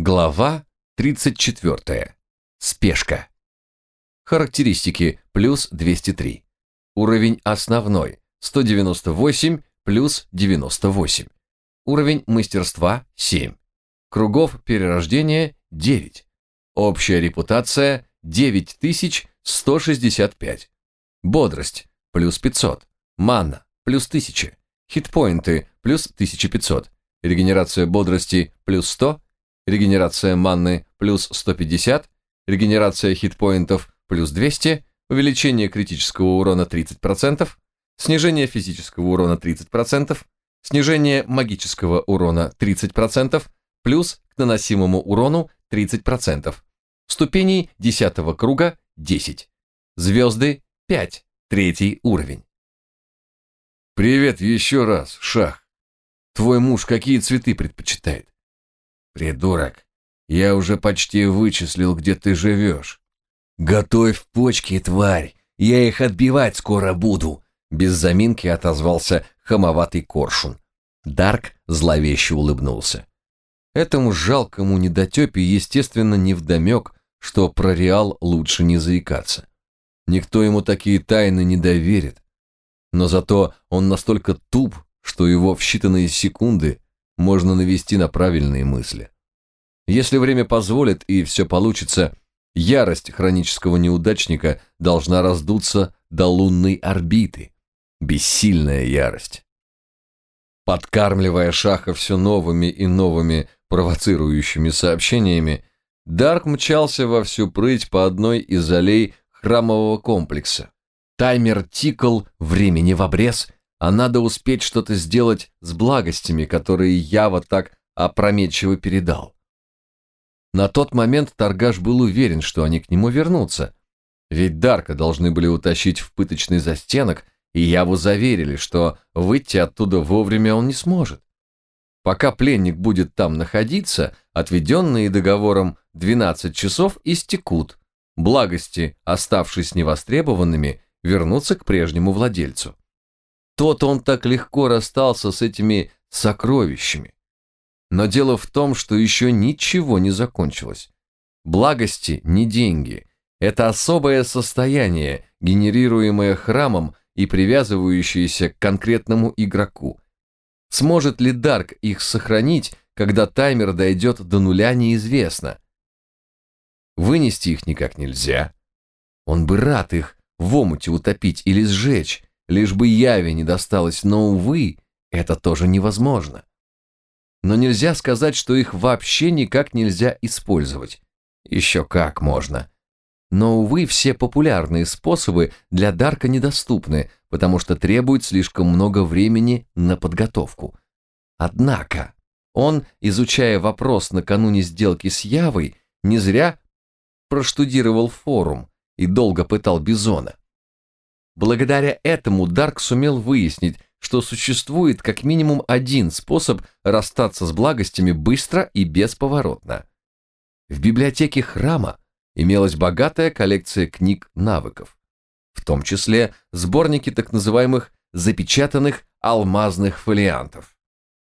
Глава 34. Спешка. Характеристики плюс 203. Уровень основной 198 плюс 98. Уровень мастерства 7. Кругов перерождения 9. Общая репутация 9165. Бодрость плюс 500. Манна плюс 1000. Хитпоинты плюс 1500. Регенерация бодрости плюс 100. Регенерация манны плюс 150. Регенерация хитпоинтов плюс 200. Увеличение критического урона 30%. Снижение физического урона 30%. Снижение магического урона 30%. Плюс к наносимому урону 30%. Ступеней 10 круга 10. Звезды 5. Третий уровень. Привет еще раз, Шах. Твой муж какие цветы предпочитает? Придурок, я уже почти вычислил, где ты живешь. Готовь почки, тварь, я их отбивать скоро буду. Без заминки отозвался хамоватый коршун. Дарк зловеще улыбнулся. Этому жалкому недотепе, естественно, невдомек, что про Реал лучше не заикаться. Никто ему такие тайны не доверит. Но зато он настолько туп, что его в считанные секунды можно навести на правильные мысли. Если время позволит и все получится, ярость хронического неудачника должна раздуться до лунной орбиты. Бессильная ярость. Подкармливая Шаха все новыми и новыми провоцирующими сообщениями, Дарк мчался во всю прыть по одной из аллей храмового комплекса. Таймер тикал, времени в обрез, а надо успеть что-то сделать с благостями, которые Ява так опрометчиво передал. На тот момент торгаш был уверен, что они к нему вернутся, ведь Дарка должны были утащить в пыточный застенок, и Яву заверили, что выйти оттуда вовремя он не сможет. Пока пленник будет там находиться, отведенные договором 12 часов истекут. Благости, оставшись невостребованными, вернутся к прежнему владельцу. Тот он так легко расстался с этими сокровищами. Но дело в том, что еще ничего не закончилось. Благости не деньги. Это особое состояние, генерируемое храмом и привязывающееся к конкретному игроку – Сможет ли Дарк их сохранить, когда таймер дойдет до нуля, неизвестно. Вынести их никак нельзя. Он бы рад их в омуте утопить или сжечь, лишь бы Яве не досталось, но, увы, это тоже невозможно. Но нельзя сказать, что их вообще никак нельзя использовать. Еще как можно. Но, увы, все популярные способы для Дарка недоступны, потому что требуют слишком много времени на подготовку. Однако, он, изучая вопрос накануне сделки с Явой, не зря проштудировал форум и долго пытал Бизона. Благодаря этому Дарк сумел выяснить, что существует как минимум один способ расстаться с благостями быстро и бесповоротно. В библиотеке храма имелась богатая коллекция книг навыков, в том числе сборники так называемых запечатанных алмазных фолиантов.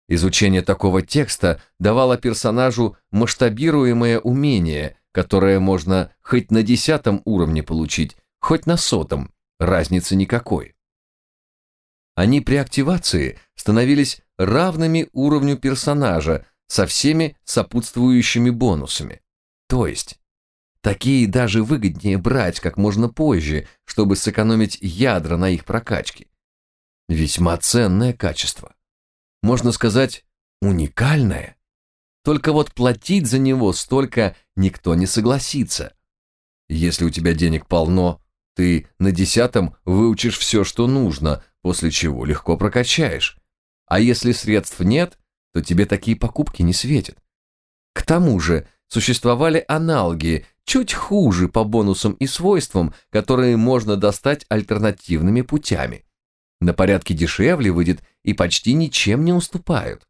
Изучение такого текста давало персонажу масштабируемое умение, которое можно хоть на десятом уровне получить, хоть на сотом, разницы никакой. Они при активации становились равными уровню персонажа со всеми сопутствующими бонусами. То есть Такие даже выгоднее брать как можно позже, чтобы сэкономить ядра на их прокачке. Весьма ценное качество. Можно сказать, уникальное. Только вот платить за него столько никто не согласится. Если у тебя денег полно, ты на десятом выучишь все, что нужно, после чего легко прокачаешь. А если средств нет, то тебе такие покупки не светят. К тому же существовали аналоги, чуть хуже по бонусам и свойствам, которые можно достать альтернативными путями. На порядке дешевле выйдет и почти ничем не уступают.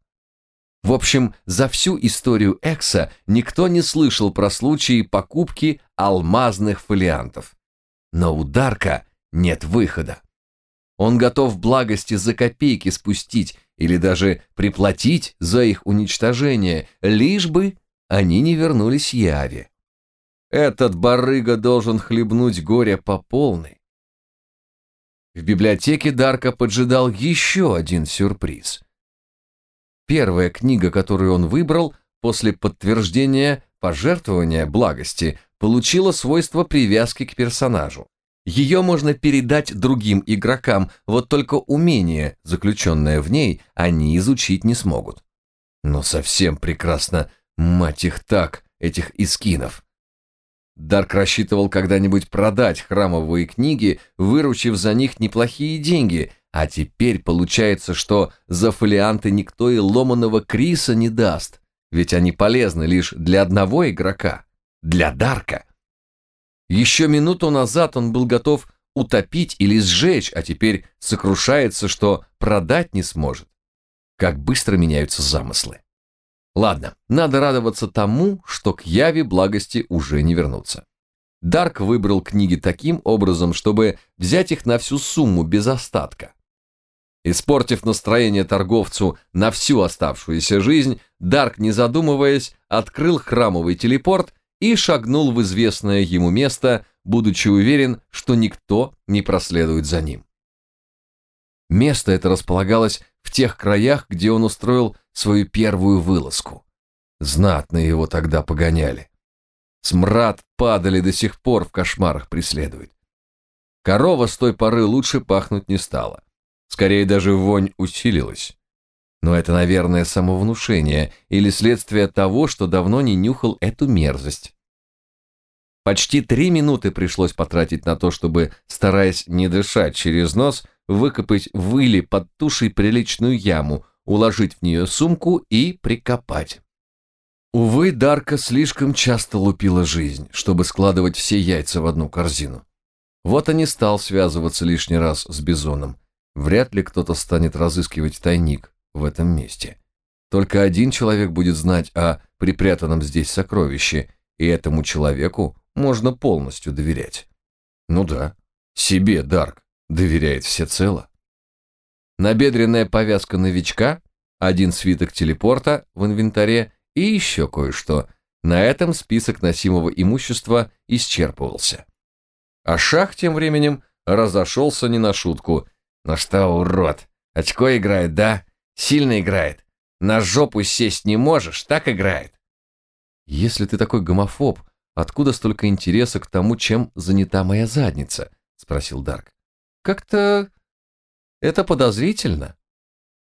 В общем, за всю историю Экса никто не слышал про случаи покупки алмазных фолиантов. Но у Дарка нет выхода. Он готов благости за копейки спустить или даже приплатить за их уничтожение, лишь бы они не вернулись Яве. Этот барыга должен хлебнуть горе по полной. В библиотеке Дарка поджидал еще один сюрприз. Первая книга, которую он выбрал после подтверждения пожертвования благости, получила свойство привязки к персонажу. Ее можно передать другим игрокам, вот только умение, заключенное в ней, они изучить не смогут. Но совсем прекрасно, мать их так, этих искинов. Дарк рассчитывал когда-нибудь продать храмовые книги, выручив за них неплохие деньги, а теперь получается, что за фолианты никто и ломаного Криса не даст, ведь они полезны лишь для одного игрока, для Дарка. Еще минуту назад он был готов утопить или сжечь, а теперь сокрушается, что продать не сможет. Как быстро меняются замыслы. Ладно, надо радоваться тому, что к Яве благости уже не вернуться. Дарк выбрал книги таким образом, чтобы взять их на всю сумму без остатка. Испортив настроение торговцу на всю оставшуюся жизнь, Дарк, не задумываясь, открыл храмовый телепорт и шагнул в известное ему место, будучи уверен, что никто не проследует за ним. Место это располагалось в тех краях, где он устроил свою первую вылазку. Знатно его тогда погоняли. Смрад падали до сих пор в кошмарах преследует. Корова с той поры лучше пахнуть не стала. Скорее даже вонь усилилась. Но это, наверное, самовнушение или следствие того, что давно не нюхал эту мерзость. Почти три минуты пришлось потратить на то, чтобы, стараясь не дышать через нос, выкопать в иле под тушей приличную яму, уложить в нее сумку и прикопать. Увы, Дарка слишком часто лупила жизнь, чтобы складывать все яйца в одну корзину. Вот и не стал связываться лишний раз с Бизоном. Вряд ли кто-то станет разыскивать тайник в этом месте. Только один человек будет знать о припрятанном здесь сокровище, и этому человеку можно полностью доверять. Ну да, себе Дарк доверяет всецело. Набедренная повязка новичка, один свиток телепорта в инвентаре и еще кое-что. На этом список носимого имущества исчерпывался. А Шах тем временем разошелся не на шутку. «Ну что, урод, очко играет, да? Сильно играет. На жопу сесть не можешь, так играет». «Если ты такой гомофоб, откуда столько интереса к тому, чем занята моя задница?» — спросил Дарк. Как-то это подозрительно.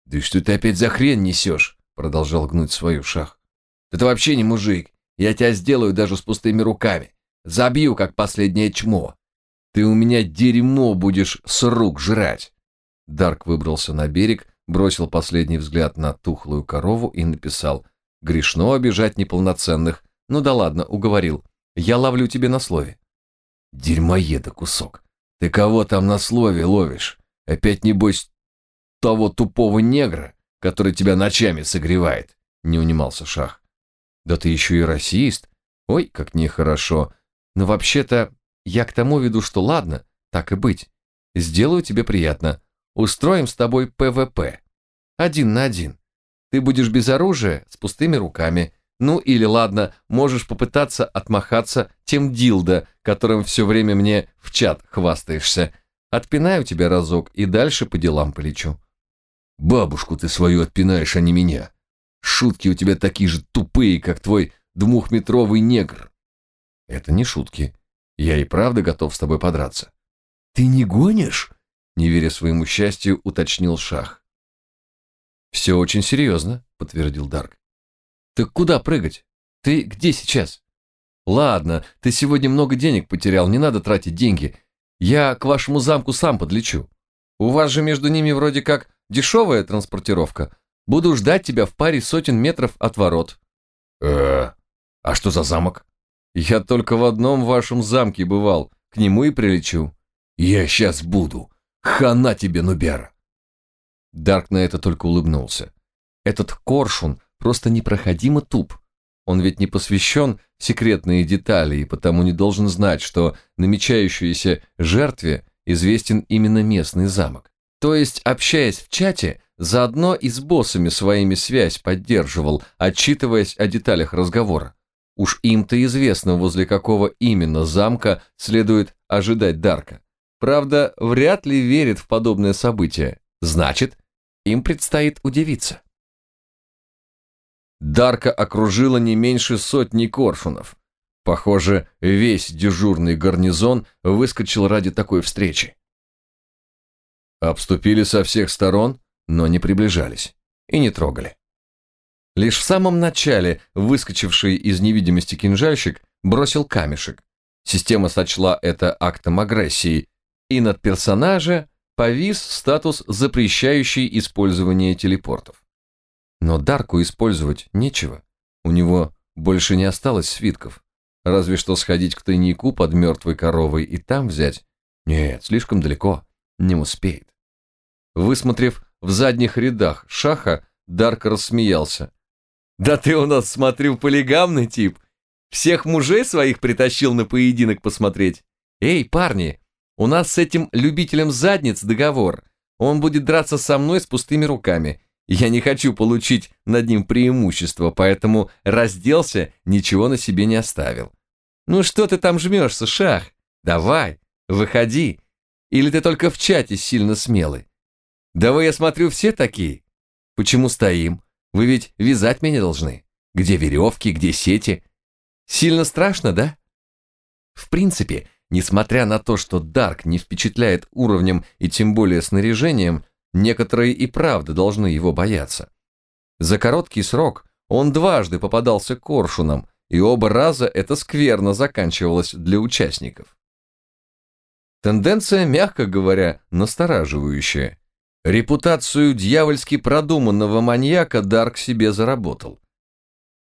Да что ты опять за хрень несешь? Продолжал гнуть свою шах. Ты вообще не мужик. Я тебя сделаю даже с пустыми руками. Забью, как последнее чмо. Ты у меня дерьмо будешь с рук жрать. Дарк выбрался на берег, бросил последний взгляд на тухлую корову и написал «Грешно обижать неполноценных. Ну да ладно, уговорил. Я ловлю тебя на слове». Дерьмоеда кусок. Ты кого там на слове ловишь? Опять, небось, того тупого негра, который тебя ночами согревает?» Не унимался Шах. «Да ты еще и расист. Ой, как нехорошо. Но вообще-то я к тому веду, что ладно, так и быть. Сделаю тебе приятно. Устроим с тобой PvP. Один на один. Ты будешь без оружия, с пустыми руками. Ну или ладно, можешь попытаться отмахаться тем дилдо, которым все время мне в чат хвастаешься. Отпинаю тебя разок и дальше по делам полечу. Бабушку ты свою отпинаешь, а не меня. Шутки у тебя такие же тупые, как твой двухметровый негр. Это не шутки. Я и правда готов с тобой подраться. Ты не гонишь? Не веря своему счастью, уточнил Шах. Все очень серьезно, подтвердил Дарк. Так куда прыгать? Ты где сейчас? Ладно, ты сегодня много денег потерял, не надо тратить деньги. Я к вашему замку сам подлечу. У вас же между ними вроде как дешевая транспортировка. Буду ждать тебя в паре сотен метров от ворот. э а что за замок? Я только в одном вашем замке бывал, к нему и прилечу. Я сейчас буду. Хана тебе, Нубера. Дарк на это только улыбнулся. Этот коршун просто непроходимо туп. Он ведь не посвящен в секретные детали и потому не должен знать, что намечающейся жертве известен именно местный замок. То есть, общаясь в чате, заодно и с боссами своими связь поддерживал, отчитываясь о деталях разговора. Уж им-то известно, возле какого именно замка следует ожидать Дарка. Правда, вряд ли верит в подобное событие. Значит, им предстоит удивиться. Дарка окружила не меньше сотни коршунов. Похоже, весь дежурный гарнизон выскочил ради такой встречи. Обступили со всех сторон, но не приближались и не трогали. Лишь в самом начале выскочивший из невидимости кинжальщик бросил камешек. Система сочла это актом агрессии, и над персонажа повис статус, запрещающий использование телепортов. Но Дарку использовать нечего. У него больше не осталось свитков. Разве что сходить к тайнику под мертвой коровой и там взять. Нет, слишком далеко. Не успеет. Высмотрев в задних рядах шаха, Дарк рассмеялся. «Да ты у нас, смотрю, полигамный тип. Всех мужей своих притащил на поединок посмотреть. Эй, парни, у нас с этим любителем задниц договор. Он будет драться со мной с пустыми руками. Я не хочу получить над ним преимущество, поэтому разделся, ничего на себе не оставил. Ну что ты там жмешься, шах? Давай, выходи. Или ты только в чате сильно смелый? Да вы, я смотрю, все такие. Почему стоим? Вы ведь вязать меня должны. Где веревки, где сети? Сильно страшно, да? В принципе, несмотря на то, что Дарк не впечатляет уровнем и тем более снаряжением, Некоторые и правда должны его бояться. За короткий срок он дважды попадался коршунам, и оба раза это скверно заканчивалось для участников. Тенденция, мягко говоря, настораживающая. Репутацию дьявольски продуманного маньяка Дарк себе заработал.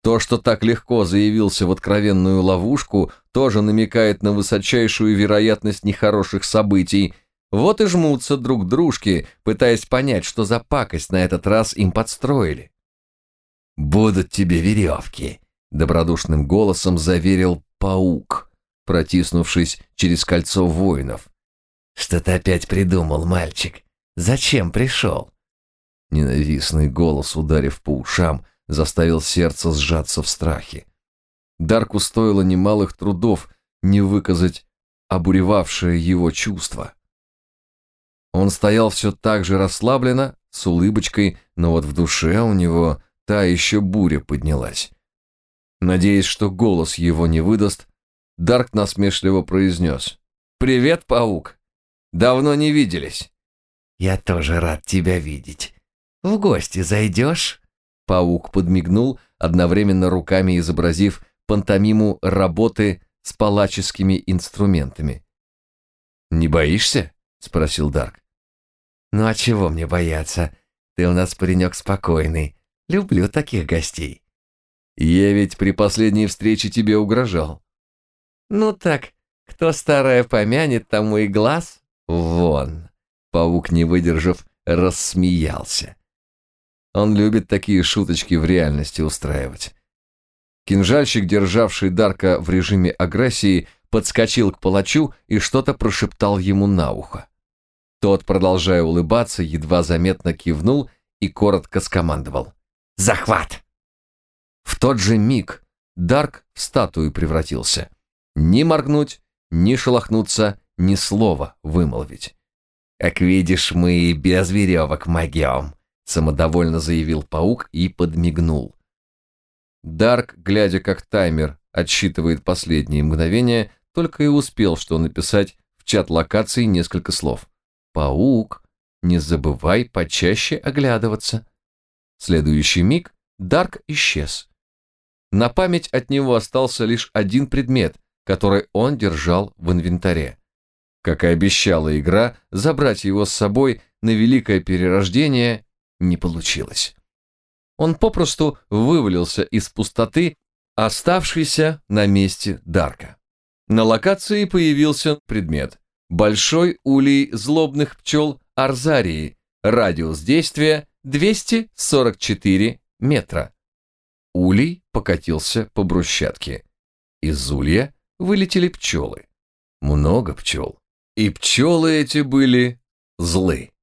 То, что так легко заявился в откровенную ловушку, тоже намекает на высочайшую вероятность нехороших событий, вот и жмутся друг к дружке, пытаясь понять, что за пакость на этот раз им подстроили. «Будут тебе веревки», — добродушным голосом заверил паук, протиснувшись через кольцо воинов. «Что ты опять придумал, мальчик? Зачем пришел?» Ненавистный голос, ударив по ушам, заставил сердце сжаться в страхе. Дарку стоило немалых трудов не выказать обуревавшее его чувство. Он стоял все так же расслабленно, с улыбочкой, но вот в душе у него та еще буря поднялась. Надеясь, что голос его не выдаст, Дарк насмешливо произнес. «Привет, паук! Давно не виделись». «Я тоже рад тебя видеть. В гости зайдешь?» Паук подмигнул, одновременно руками изобразив пантомиму работы с палаческими инструментами. «Не боишься?» — спросил Дарк. «Ну а чего мне бояться? Ты у нас паренек спокойный. Люблю таких гостей». «Я ведь при последней встрече тебе угрожал». «Ну так, кто старое помянет, тому и глаз вон». Паук, не выдержав, рассмеялся. Он любит такие шуточки в реальности устраивать. Кинжальщик, державший Дарка в режиме агрессии, подскочил к палачу и что-то прошептал ему на ухо. Тот, продолжая улыбаться, едва заметно кивнул и коротко скомандовал. «Захват!» В тот же миг Дарк в статую превратился. Ни моргнуть, ни шелохнуться, ни слова вымолвить. «Как видишь, мы и без веревок могем», — самодовольно заявил паук и подмигнул. Дарк, глядя как таймер отсчитывает последние мгновения, только и успел что написать в чат локации несколько слов. «Паук, не забывай почаще оглядываться». следующий миг Дарк исчез. На память от него остался лишь один предмет, который он держал в инвентаре. Как и обещала игра, забрать его с собой на великое перерождение не получилось. Он попросту вывалился из пустоты, оставшийся на месте Дарка. На локации появился предмет. Большой улей злобных пчел Арзарии. Радиус действия 244 метра. Улей покатился по брусчатке. Из улья вылетели пчелы. Много пчел. И пчелы эти были злы.